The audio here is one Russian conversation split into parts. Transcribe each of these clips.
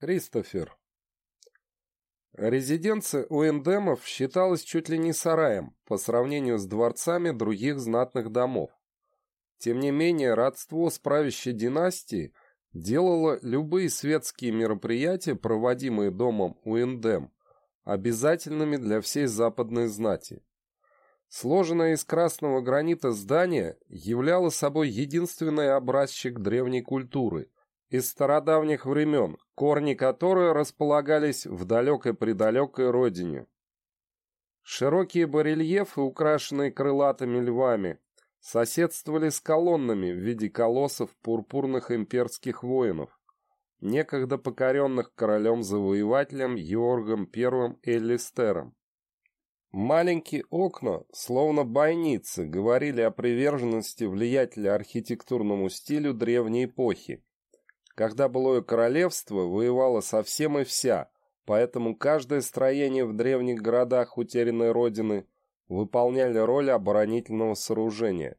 Кристофер. Резиденция у эндемов считалась чуть ли не сараем по сравнению с дворцами других знатных домов. Тем не менее, родство с правящей династией делало любые светские мероприятия, проводимые домом Уиндем, обязательными для всей западной знати. Сложенное из красного гранита здание являло собой единственный образчик древней культуры из стародавних времен, корни которой располагались в далекой-предалекой родине. Широкие барельефы, украшенные крылатыми львами, соседствовали с колоннами в виде колоссов пурпурных имперских воинов, некогда покоренных королем-завоевателем Георгом I Эллистером. Маленькие окна, словно бойницы, говорили о приверженности влиятеля архитектурному стилю древней эпохи, когда былое королевство воевало со всем и вся, поэтому каждое строение в древних городах утерянной родины выполняли роль оборонительного сооружения.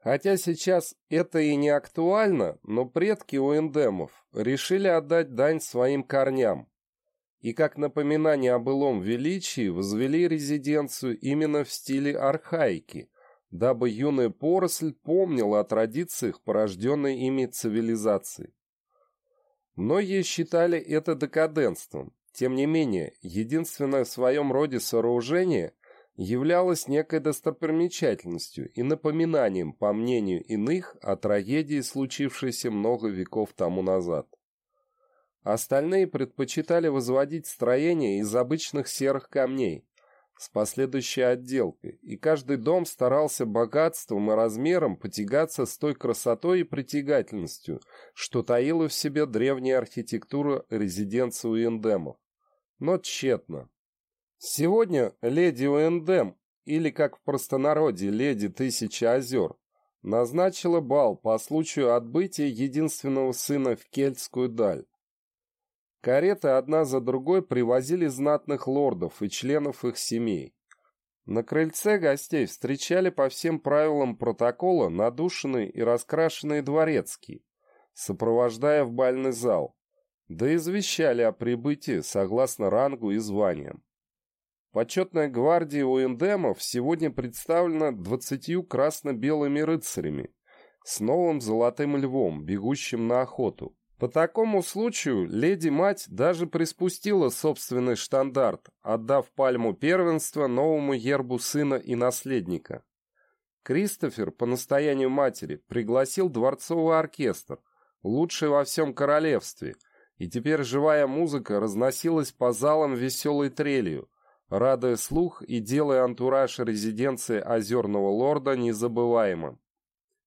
Хотя сейчас это и не актуально, но предки у эндемов решили отдать дань своим корням. И как напоминание о былом величии возвели резиденцию именно в стиле архаики, дабы юная поросль помнила о традициях, порожденной ими цивилизации. Многие считали это декаденством. Тем не менее, единственное в своем роде сооружение являлось некой достопримечательностью и напоминанием, по мнению иных, о трагедии, случившейся много веков тому назад. Остальные предпочитали возводить строения из обычных серых камней с последующей отделкой, и каждый дом старался богатством и размером потягаться с той красотой и притягательностью, что таила в себе древняя архитектура резиденции Уэндемов. Но тщетно. Сегодня леди Уэндем, или как в простонародье леди Тысячи озер, назначила бал по случаю отбытия единственного сына в Кельтскую даль. Кареты одна за другой привозили знатных лордов и членов их семей. На крыльце гостей встречали по всем правилам протокола надушенные и раскрашенные дворецкие, сопровождая в бальный зал, да извещали о прибытии согласно рангу и званиям. Почетная гвардия Уэндемов сегодня представлена двадцатью красно-белыми рыцарями с новым золотым львом, бегущим на охоту. По такому случаю леди-мать даже приспустила собственный штандарт, отдав пальму первенства новому ербу сына и наследника. Кристофер по настоянию матери пригласил дворцовый оркестр, лучший во всем королевстве, и теперь живая музыка разносилась по залам веселой трелью, радуя слух и делая антураж резиденции озерного лорда незабываемым.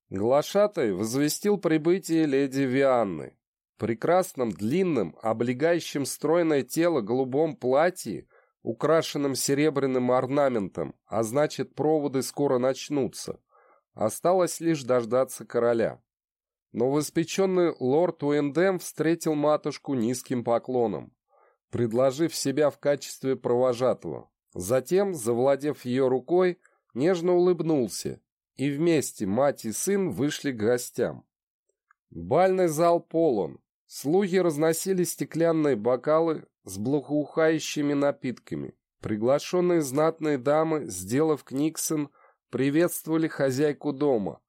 Глашатай возвестил прибытие леди Вианны. Прекрасном, длинном, облегающем стройное тело голубом платье, украшенном серебряным орнаментом, а значит, проводы скоро начнутся. Осталось лишь дождаться короля. Но новоиспеченный лорд Уэндем встретил матушку низким поклоном предложив себя в качестве провожатого. Затем, завладев ее рукой, нежно улыбнулся, и вместе мать и сын вышли к гостям. Бальный зал полон. Слуги разносили стеклянные бокалы с благоухающими напитками. Приглашенные знатные дамы, сделав книксон, приветствовали хозяйку дома.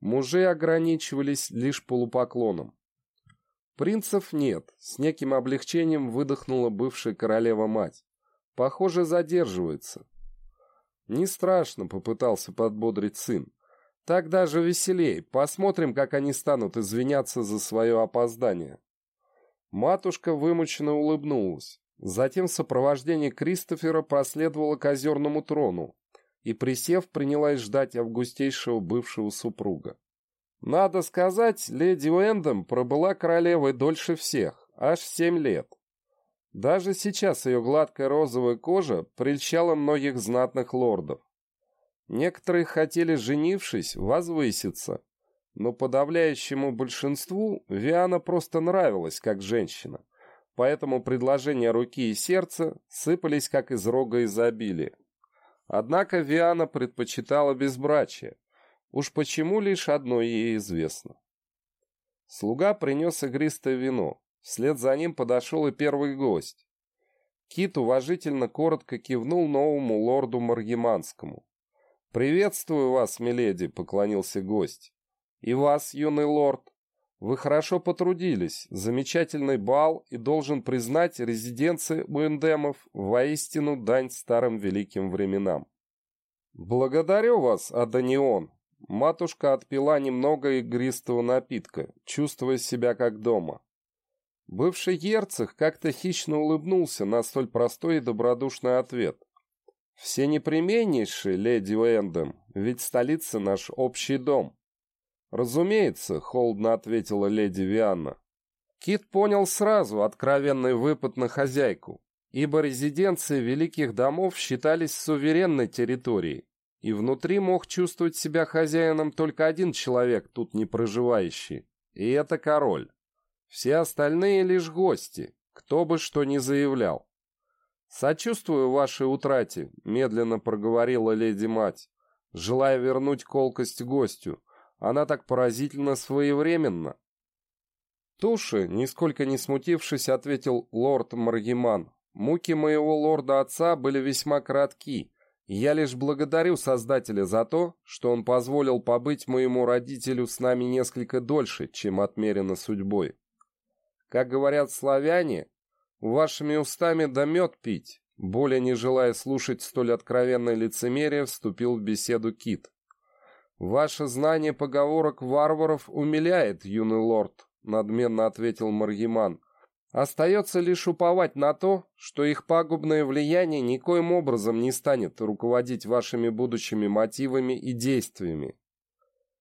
Мужи ограничивались лишь полупоклоном. Принцев нет, с неким облегчением выдохнула бывшая королева-мать. Похоже, задерживается. Не страшно, попытался подбодрить сын. Так даже веселей. Посмотрим, как они станут извиняться за свое опоздание. Матушка вымученно улыбнулась. Затем в сопровождении Кристофера проследовала к озерному трону и, присев, принялась ждать августейшего бывшего супруга. Надо сказать, леди Уэндом пробыла королевой дольше всех, аж семь лет. Даже сейчас ее гладкая розовая кожа прельщала многих знатных лордов. Некоторые хотели, женившись, возвыситься, но подавляющему большинству Виана просто нравилась как женщина, поэтому предложения руки и сердца сыпались как из рога изобилия. Однако Виана предпочитала безбрачие, Уж почему лишь одно ей известно. Слуга принес игристое вино. Вслед за ним подошел и первый гость. Кит уважительно коротко кивнул новому лорду Маргиманскому. «Приветствую вас, миледи», — поклонился гость. «И вас, юный лорд. Вы хорошо потрудились. Замечательный бал и, должен признать, резиденция Уэндемов воистину дань старым великим временам». «Благодарю вас, Аданион», Матушка отпила немного игристого напитка, чувствуя себя как дома. Бывший герцог как-то хищно улыбнулся на столь простой и добродушный ответ. «Все непременнейшие, леди Уэндем, ведь столица наш общий дом». «Разумеется», — холодно ответила леди Вианна. Кит понял сразу откровенный выпад на хозяйку, ибо резиденции великих домов считались суверенной территорией, и внутри мог чувствовать себя хозяином только один человек, тут не проживающий, и это король. Все остальные лишь гости, кто бы что ни заявлял. «Сочувствую вашей утрате», — медленно проговорила леди-мать, желая вернуть колкость гостю. Она так поразительно своевременна. Туши, нисколько не смутившись, ответил лорд Маргиман. «Муки моего лорда-отца были весьма кратки, я лишь благодарю Создателя за то, что он позволил побыть моему родителю с нами несколько дольше, чем отмерено судьбой. Как говорят славяне, вашими устами да мед пить. Более не желая слушать столь откровенное лицемерие, вступил в беседу Кит. «Ваше знание поговорок варваров умиляет, юный лорд», — надменно ответил Маргиман, Остается лишь уповать на то, что их пагубное влияние никоим образом не станет руководить вашими будущими мотивами и действиями.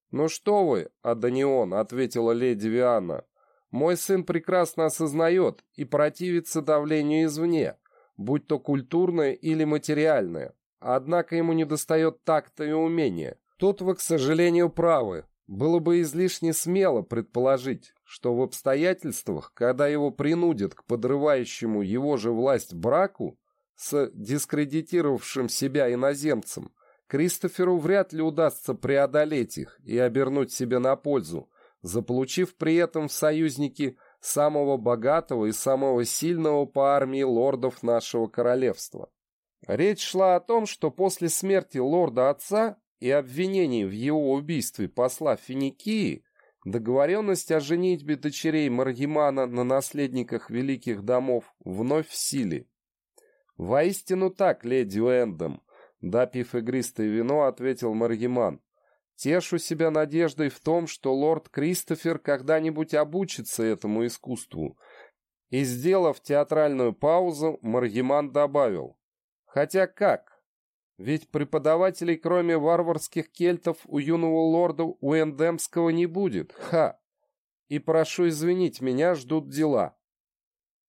«Ну что вы, Аданион», — ответила леди Виана, — «мой сын прекрасно осознает и противится давлению извне, будь то культурное или материальное, однако ему недостает такта и умения. Тут вы, к сожалению, правы, было бы излишне смело предположить, что в обстоятельствах, когда его принудят к подрывающему его же власть браку с дискредитировавшим себя иноземцем, Кристоферу вряд ли удастся преодолеть их и обернуть себе на пользу, заполучив при этом в союзники самого богатого и самого сильного по армии лордов нашего королевства. Речь шла о том, что после смерти лорда-отца и обвинений в его убийстве посла Финикии, договоренность о женитьбе дочерей Маргимана на наследниках великих домов вновь в силе. «Воистину так, леди Уэндом», — допив игристое вино, ответил Маргиман. «Тешу себя надеждой в том, что лорд Кристофер когда-нибудь обучится этому искусству». И, сделав театральную паузу, Маргиман добавил. «Хотя как? Ведь преподавателей, кроме варварских кельтов, у юного лорда Уэндемского не будет. Ха! И прошу извинить, меня ждут дела.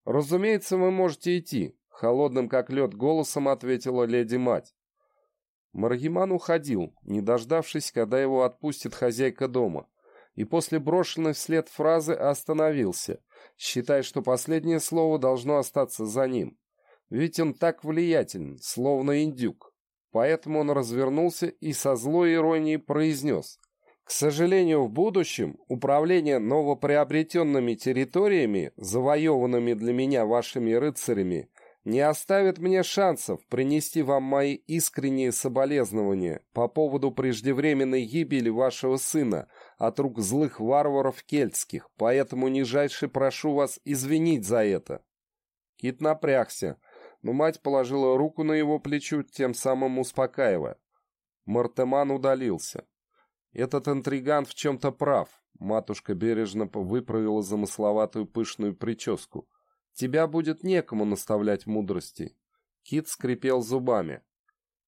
Разумеется, вы можете идти, холодным как лед голосом ответила леди-мать. Маргиман уходил, не дождавшись, когда его отпустит хозяйка дома, и после брошенной вслед фразы остановился, считая, что последнее слово должно остаться за ним. Ведь он так влиятелен, словно индюк. Поэтому он развернулся и со злой иронией произнес. К сожалению, в будущем управление новоприобретенными территориями, завоеванными для меня вашими рыцарями, не оставит мне шансов принести вам мои искренние соболезнования по поводу преждевременной гибели вашего сына от рук злых варваров кельтских, поэтому нижайше прошу вас извинить за это». Кит напрягся, но мать положила руку на его плечо, тем самым успокаивая. Мартеман удалился. Этот интриган в чем-то прав. Матушка бережно выправила замысловатую пышную прическу. Тебя будет некому наставлять мудрости. Кит скрипел зубами.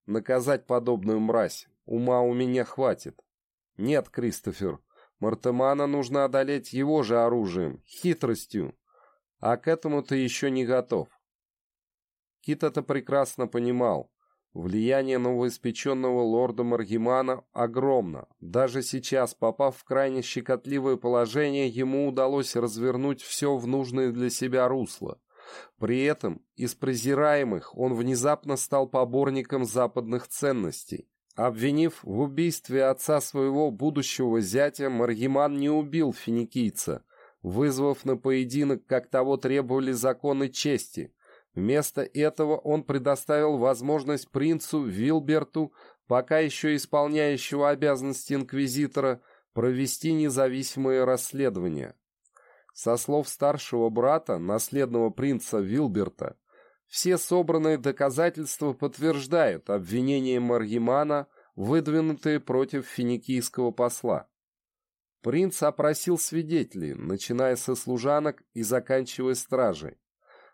Наказать подобную мразь. Ума у меня хватит. Нет, Кристофер. Мартемана нужно одолеть его же оружием, хитростью. А к этому ты еще не готов. Кит это прекрасно понимал. Влияние новоиспеченного лорда Маргимана огромно. Даже сейчас, попав в крайне щекотливое положение, ему удалось развернуть все в нужное для себя русло. При этом из презираемых он внезапно стал поборником западных ценностей. Обвинив в убийстве отца своего будущего зятя, Маргиман не убил финикийца, вызвав на поединок, как того требовали законы чести. Вместо этого он предоставил возможность принцу Вилберту, пока еще исполняющего обязанности инквизитора, провести независимое расследование. Со слов старшего брата, наследного принца Вилберта, все собранные доказательства подтверждают обвинения Маргимана, выдвинутые против финикийского посла. Принц опросил свидетелей, начиная со служанок и заканчивая стражей.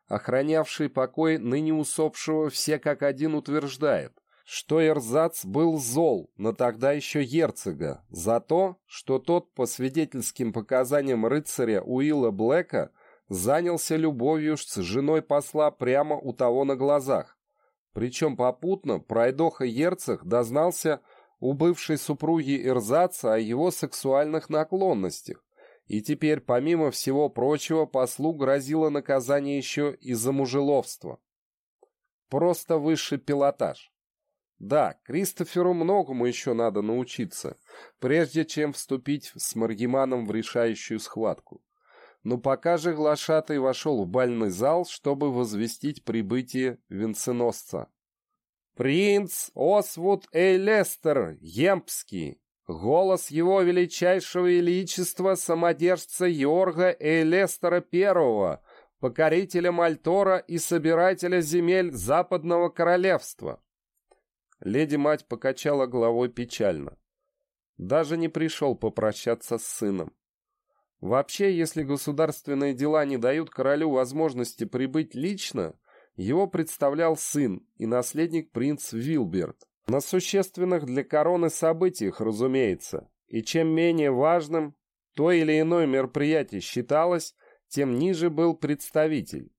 Охранявший покой ныне усопшего все как один утверждает, что Эрзац был зол на тогда еще герцога за то, что тот, по свидетельским показаниям рыцаря Уилла Блэка, занялся любовью с женой посла прямо у того на глазах. Причем попутно пройдоха Ерцех дознался у бывшей супруги Ирзаца о его сексуальных наклонностях, и теперь, помимо всего прочего, послу грозило наказание еще и за мужеловство. Просто высший пилотаж. Да, Кристоферу многому еще надо научиться, прежде чем вступить с Маргиманом в решающую схватку. Но пока же глашатый вошел в бальный зал, чтобы возвестить прибытие венценосца. «Принц Освуд Эйлестер, Емпский!» Голос его величайшего величества, самодержца Йорга Эйлестера I, покорителя Мальтора и собирателя земель Западного Королевства. Леди-мать покачала головой печально. Даже не пришел попрощаться с сыном. Вообще, если государственные дела не дают королю возможности прибыть лично, его представлял сын и наследник принц Вилберт. На существенных для короны событиях, разумеется. И чем менее важным то или иное мероприятие считалось, тем ниже был представитель.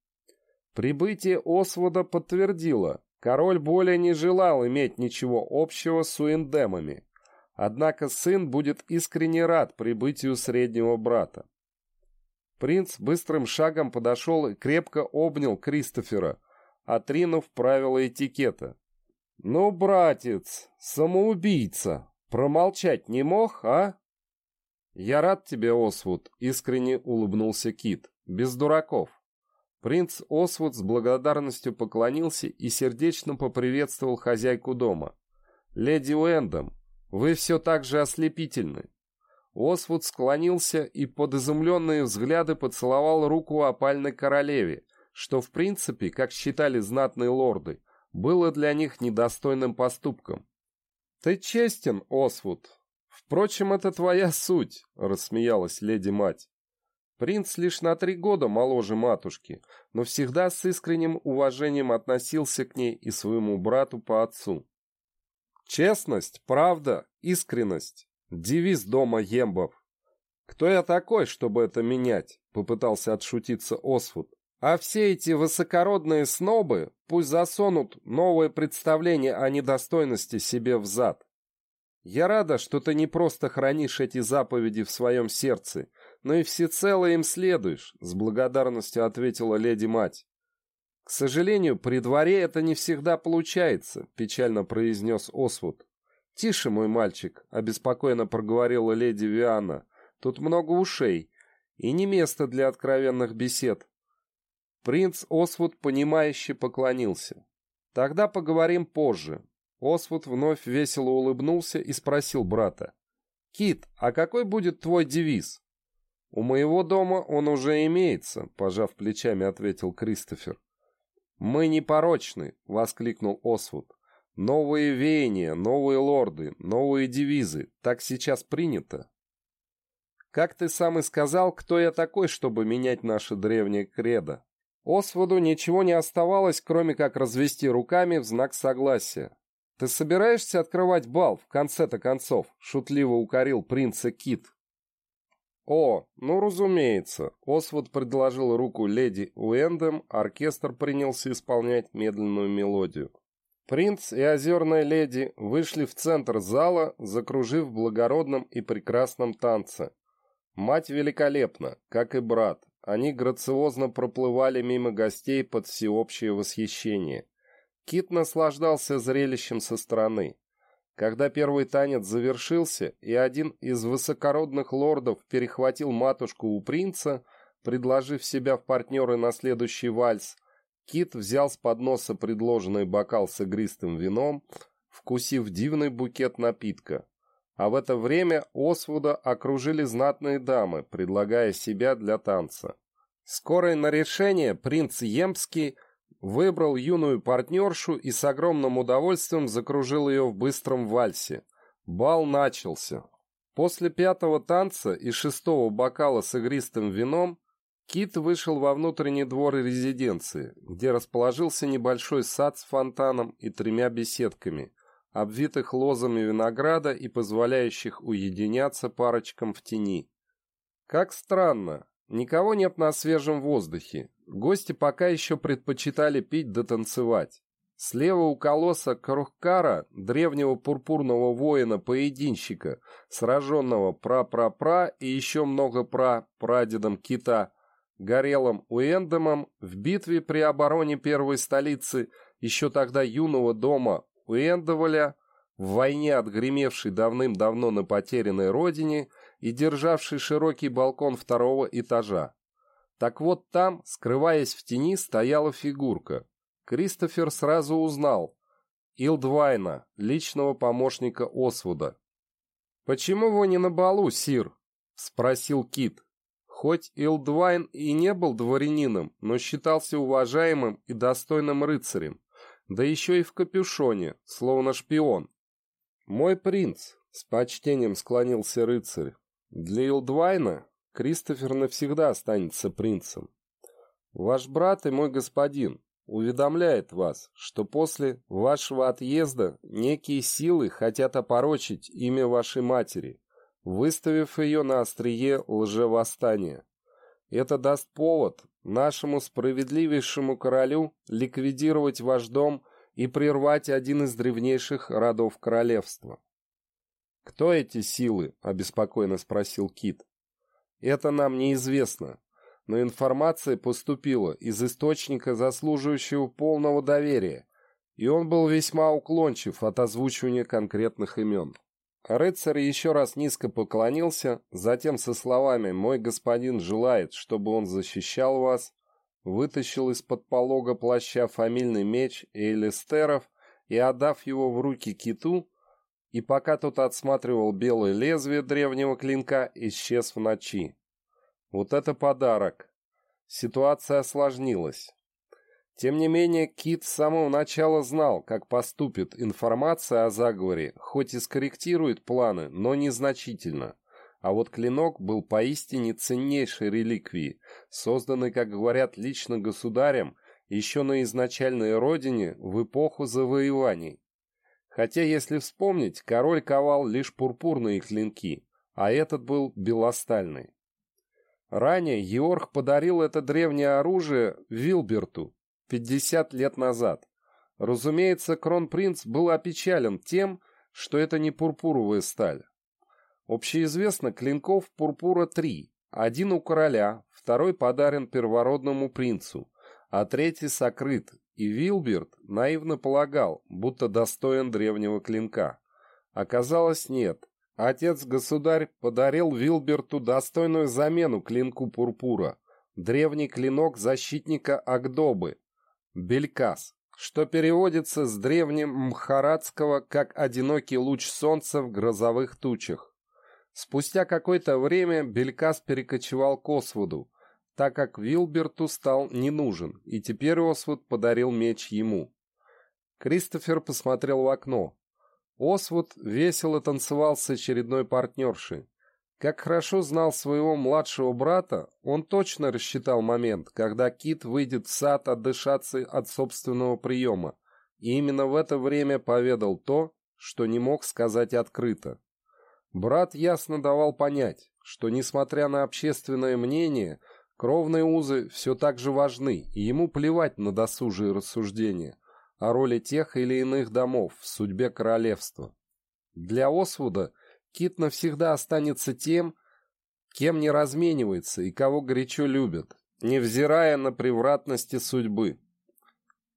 Прибытие Освода подтвердило, король более не желал иметь ничего общего с уиндемами. Однако сын будет искренне рад прибытию среднего брата. Принц быстрым шагом подошел и крепко обнял Кристофера, отринув правила этикета. «Ну, братец, самоубийца, промолчать не мог, а?» «Я рад тебе, Освуд», — искренне улыбнулся Кит, — «без дураков». Принц Освуд с благодарностью поклонился и сердечно поприветствовал хозяйку дома. «Леди Уэндом, вы все так же ослепительны. Освуд склонился и под изумленные взгляды поцеловал руку опальной королеве, что в принципе, как считали знатные лорды, было для них недостойным поступком. «Ты честен, Освуд. Впрочем, это твоя суть», — рассмеялась леди-мать. Принц лишь на три года моложе матушки, но всегда с искренним уважением относился к ней и своему брату по отцу. Честность, правда, искренность — девиз дома Ембов. «Кто я такой, чтобы это менять?» — попытался отшутиться Освуд. «А все эти высокородные снобы пусть засунут новое представление о недостойности себе в зад. Я рада, что ты не просто хранишь эти заповеди в своем сердце, но и всецело им следуешь», — с благодарностью ответила леди-мать. «К сожалению, при дворе это не всегда получается», — печально произнес Освуд. «Тише, мой мальчик», — обеспокоенно проговорила леди Виана. «Тут много ушей, и не место для откровенных бесед». Принц Освуд, понимающе поклонился. «Тогда поговорим позже». Освуд вновь весело улыбнулся и спросил брата. «Кит, а какой будет твой девиз?» «У моего дома он уже имеется», — пожав плечами, ответил Кристофер. «Мы непорочны!» — воскликнул Освуд. «Новые веяния, новые лорды, новые девизы. Так сейчас принято». «Как ты сам и сказал, кто я такой, чтобы менять наше древнее кредо?» Освуду ничего не оставалось, кроме как развести руками в знак согласия. «Ты собираешься открывать бал в конце-то концов?» — шутливо укорил принца Кит. «О, ну разумеется!» Освуд предложил руку леди Уэндем, оркестр принялся исполнять медленную мелодию. Принц и озерная леди вышли в центр зала, закружив в благородном и прекрасном танце. Мать великолепна, как и брат. Они грациозно проплывали мимо гостей под всеобщее восхищение. Кит наслаждался зрелищем со стороны. Когда первый танец завершился, и один из высокородных лордов перехватил матушку у принца, предложив себя в партнеры на следующий вальс, Кит взял с подноса предложенный бокал с игристым вином, вкусив дивный букет напитка. А в это время Освуда окружили знатные дамы, предлагая себя для танца. Скорое на решение принц Емский – выбрал юную партнершу и с огромным удовольствием закружил ее в быстром вальсе. Бал начался. После пятого танца и шестого бокала с игристым вином Кит вышел во внутренний двор резиденции, где расположился небольшой сад с фонтаном и тремя беседками, обвитых лозами винограда и позволяющих уединяться парочкам в тени. Как странно, никого нет на свежем воздухе, Гости пока еще предпочитали пить да танцевать. Слева у колосса Крухкара, древнего пурпурного воина-поединщика, сраженного пра-пра-пра и еще много пра-прадедом кита, Горелым Уэндемом в битве при обороне первой столицы еще тогда юного дома Уэндоволя, в войне отгремевшей давным-давно на потерянной родине и державшей широкий балкон второго этажа. Так вот там, скрываясь в тени, стояла фигурка. Кристофер сразу узнал. Илдвайна, личного помощника Освуда. «Почему вы не на балу, Сир?» — спросил Кит. Хоть Илдвайн и не был дворянином, но считался уважаемым и достойным рыцарем, да еще и в капюшоне, словно шпион. «Мой принц», — с почтением склонился рыцарь, — «для Илдвайна Кристофер навсегда останется принцем. Ваш брат и мой господин уведомляет вас, что после вашего отъезда некие силы хотят опорочить имя вашей матери, выставив ее на острие лжевосстания. Это даст повод нашему справедливейшему королю ликвидировать ваш дом и прервать один из древнейших родов королевства. «Кто эти силы?» – обеспокоенно спросил Кит. Это нам неизвестно, но информация поступила из источника, заслуживающего полного доверия, и он был весьма уклончив от озвучивания конкретных имен. Рыцарь еще раз низко поклонился, затем со словами «Мой господин желает, чтобы он защищал вас», вытащил из-под полога плаща фамильный меч Эйлистеров и, отдав его в руки киту, и пока тот отсматривал белое лезвие древнего клинка, исчез в ночи. Вот это подарок! Ситуация осложнилась. Тем не менее, Кит с самого начала знал, как поступит информация о заговоре, хоть и скорректирует планы, но незначительно. А вот клинок был поистине ценнейшей реликвией, созданной, как говорят, лично государем, еще на изначальной родине в эпоху завоеваний. Хотя, если вспомнить, король ковал лишь пурпурные клинки, а этот был белостальный. Ранее Йорк подарил это древнее оружие Вилберту 50 лет назад. Разумеется, кронпринц был опечален тем, что это не пурпуровая сталь. Общеизвестно, клинков пурпура три. Один у короля, второй подарен первородному принцу, а третий сокрыт и Вилберт наивно полагал, будто достоин древнего клинка. Оказалось, нет. Отец-государь подарил Вилберту достойную замену клинку пурпура, древний клинок защитника Агдобы, Белькас, что переводится с древним мхарадского как «одинокий луч солнца в грозовых тучах». Спустя какое-то время Белькас перекочевал к Освуду, так как Вилберту стал не нужен, и теперь Освуд подарил меч ему. Кристофер посмотрел в окно. Освуд весело танцевал с очередной партнершей. Как хорошо знал своего младшего брата, он точно рассчитал момент, когда Кит выйдет в сад отдышаться от собственного приема, и именно в это время поведал то, что не мог сказать открыто. Брат ясно давал понять, что, несмотря на общественное мнение, Кровные узы все так же важны, и ему плевать на досужие рассуждения о роли тех или иных домов в судьбе королевства. Для Освуда Кит навсегда останется тем, кем не разменивается и кого горячо любят, невзирая на превратности судьбы.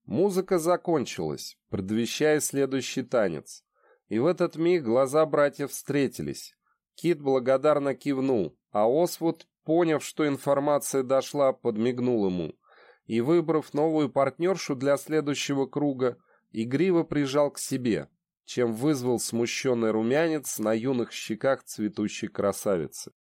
Музыка закончилась, предвещая следующий танец, И в этот миг глаза братьев встретились. Кит благодарно кивнул, а Освуд, поняв, что информация дошла, подмигнул ему. И, выбрав новую партнершу для следующего круга, игриво прижал к себе, чем вызвал смущенный румянец на юных щеках цветущей красавицы.